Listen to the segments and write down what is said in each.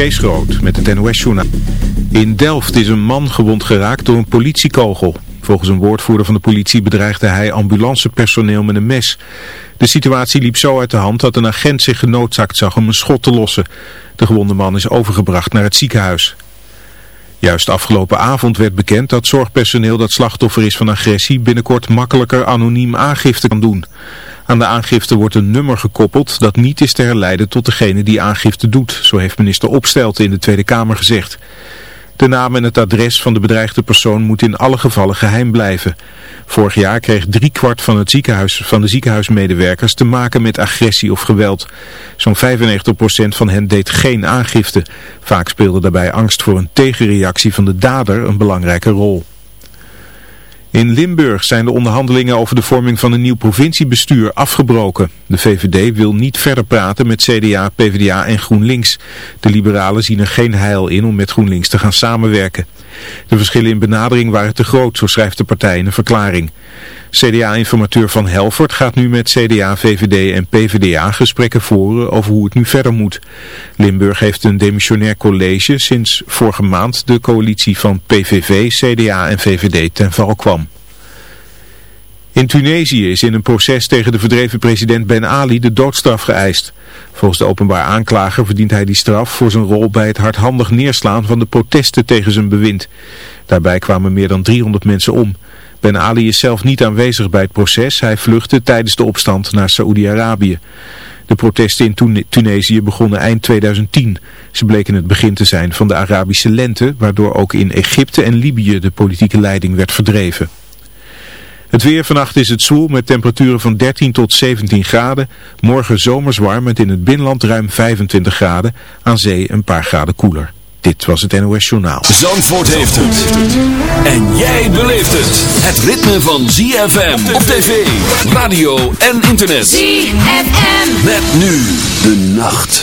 Kees met het NOS-journaal. In Delft is een man gewond geraakt door een politiekogel. Volgens een woordvoerder van de politie bedreigde hij ambulancepersoneel met een mes. De situatie liep zo uit de hand dat een agent zich genoodzaakt zag om een schot te lossen. De gewonde man is overgebracht naar het ziekenhuis. Juist afgelopen avond werd bekend dat zorgpersoneel dat slachtoffer is van agressie binnenkort makkelijker anoniem aangifte kan doen. Aan de aangifte wordt een nummer gekoppeld dat niet is te herleiden tot degene die aangifte doet, zo heeft minister Opstelten in de Tweede Kamer gezegd. De naam en het adres van de bedreigde persoon moet in alle gevallen geheim blijven. Vorig jaar kreeg driekwart van, het ziekenhuis, van de ziekenhuismedewerkers te maken met agressie of geweld. Zo'n 95% van hen deed geen aangifte. Vaak speelde daarbij angst voor een tegenreactie van de dader een belangrijke rol. In Limburg zijn de onderhandelingen over de vorming van een nieuw provinciebestuur afgebroken. De VVD wil niet verder praten met CDA, PvdA en GroenLinks. De liberalen zien er geen heil in om met GroenLinks te gaan samenwerken. De verschillen in benadering waren te groot, zo schrijft de partij in een verklaring. CDA-informateur Van Helvert gaat nu met CDA, VVD en PvdA gesprekken voeren over hoe het nu verder moet. Limburg heeft een demissionair college sinds vorige maand de coalitie van PVV, CDA en VVD ten val kwam. In Tunesië is in een proces tegen de verdreven president Ben Ali de doodstraf geëist. Volgens de openbaar aanklager verdient hij die straf voor zijn rol bij het hardhandig neerslaan van de protesten tegen zijn bewind. Daarbij kwamen meer dan 300 mensen om. Ben Ali is zelf niet aanwezig bij het proces. Hij vluchtte tijdens de opstand naar Saoedi-Arabië. De protesten in Tunesië begonnen eind 2010. Ze bleken het begin te zijn van de Arabische lente, waardoor ook in Egypte en Libië de politieke leiding werd verdreven. Het weer vannacht is het zwoel met temperaturen van 13 tot 17 graden. Morgen zomers warm met in het binnenland ruim 25 graden. Aan zee een paar graden koeler. Dit was het NOS Journaal. Zandvoort heeft het. En jij beleeft het. Het ritme van ZFM op tv, radio en internet. ZFM. Met nu de nacht.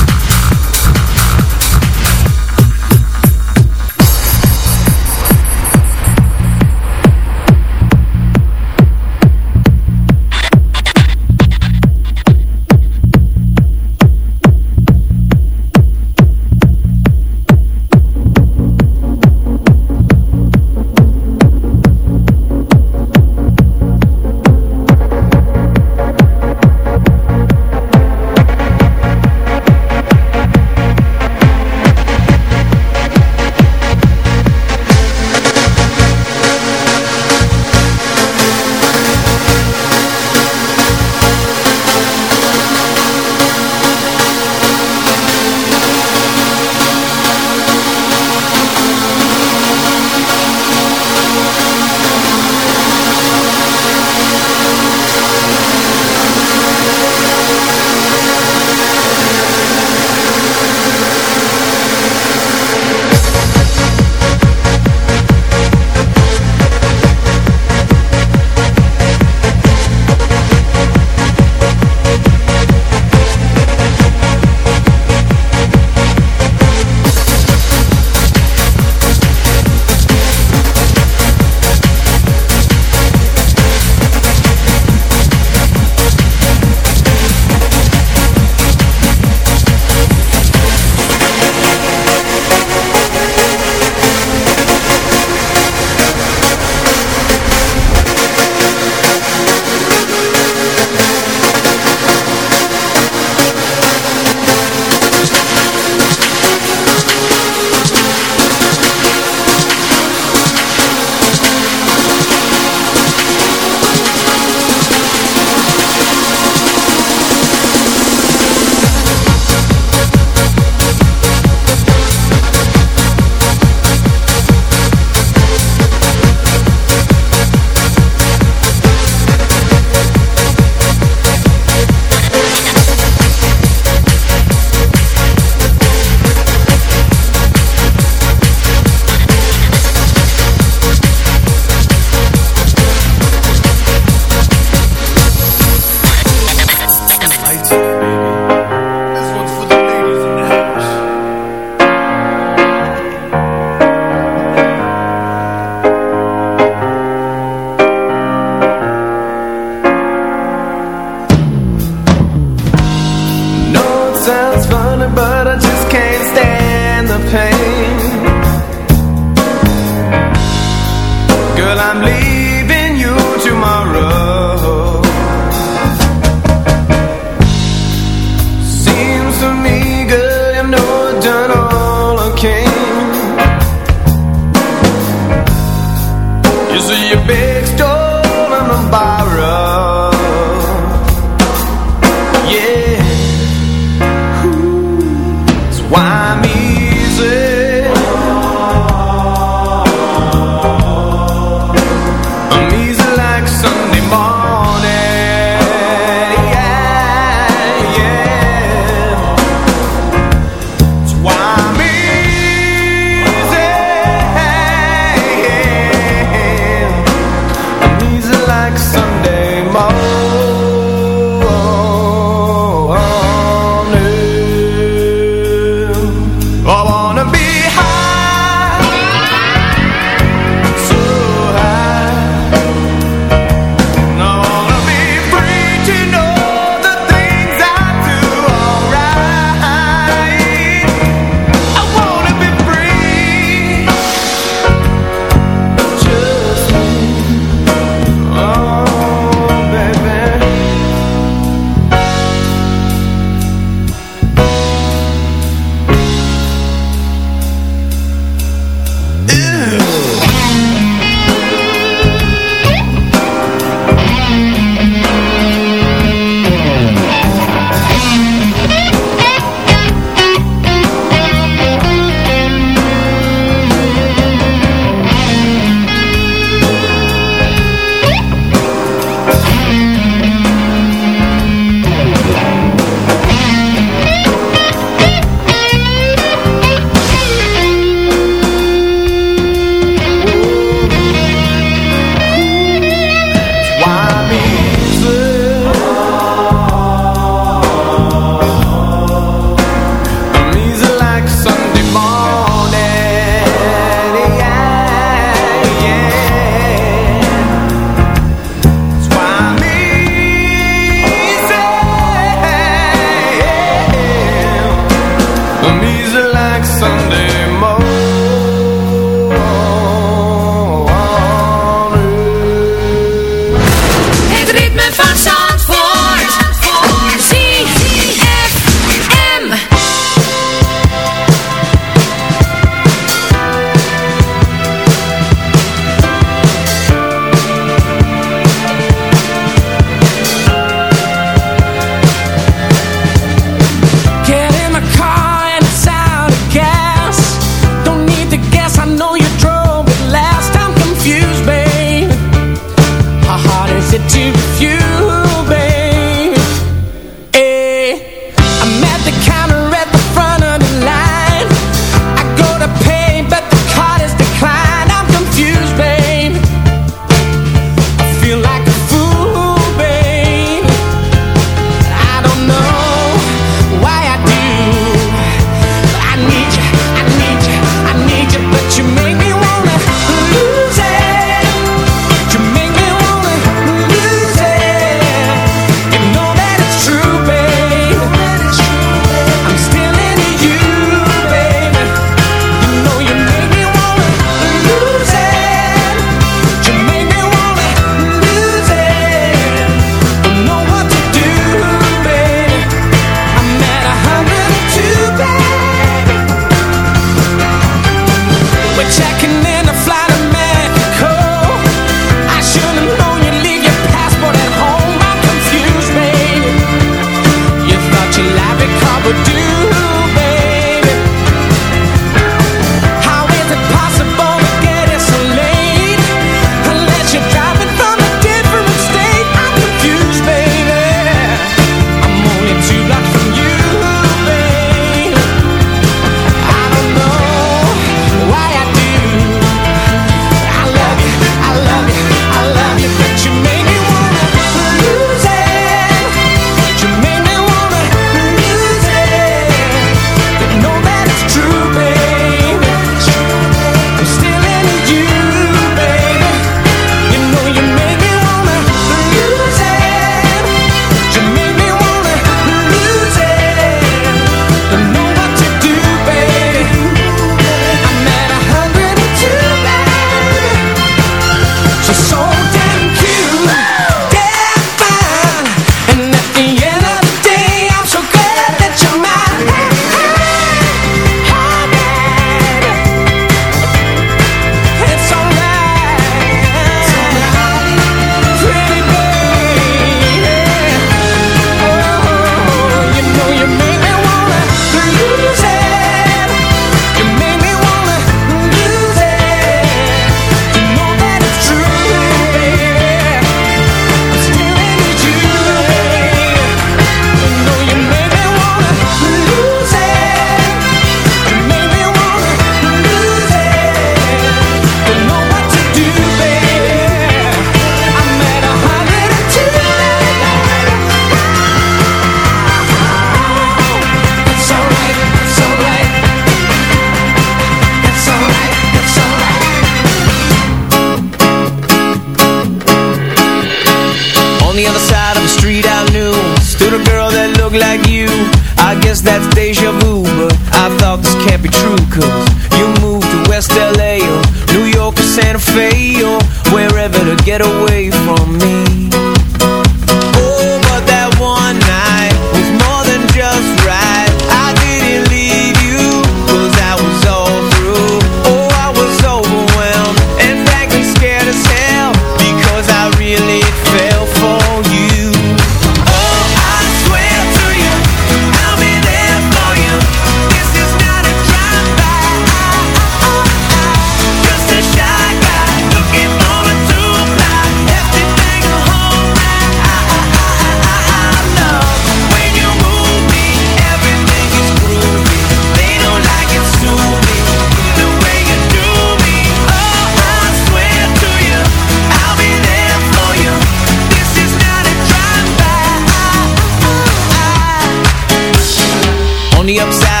me upside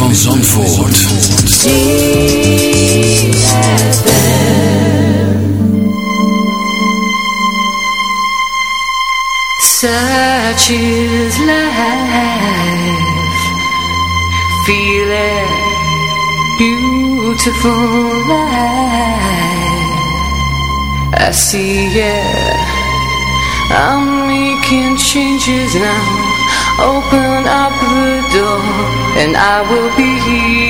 van Zandvoort. Such is life. Feel it. Beautiful life. I see it. I'm making changes now. Open up the door and I will be here.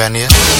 Pennsylvania.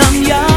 van jou.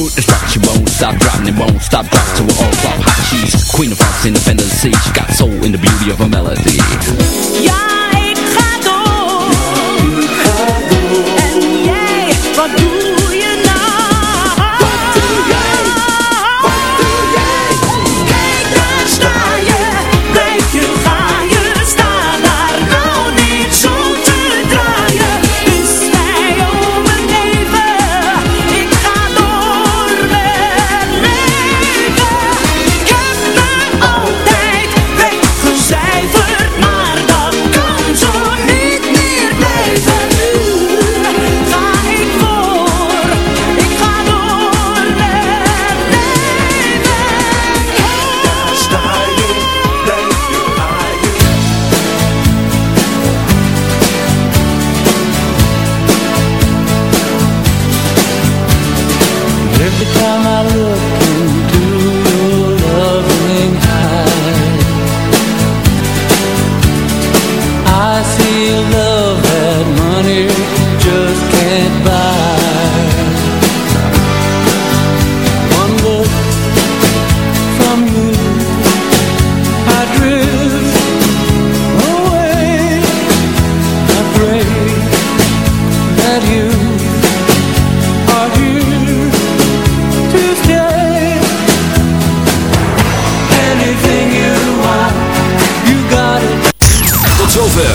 food is what she won't stop dropping, it won't stop drop to an all-flop hot cheese. Queen of hearts in the fantasy, she got soul in the beauty of her melody. Yeah.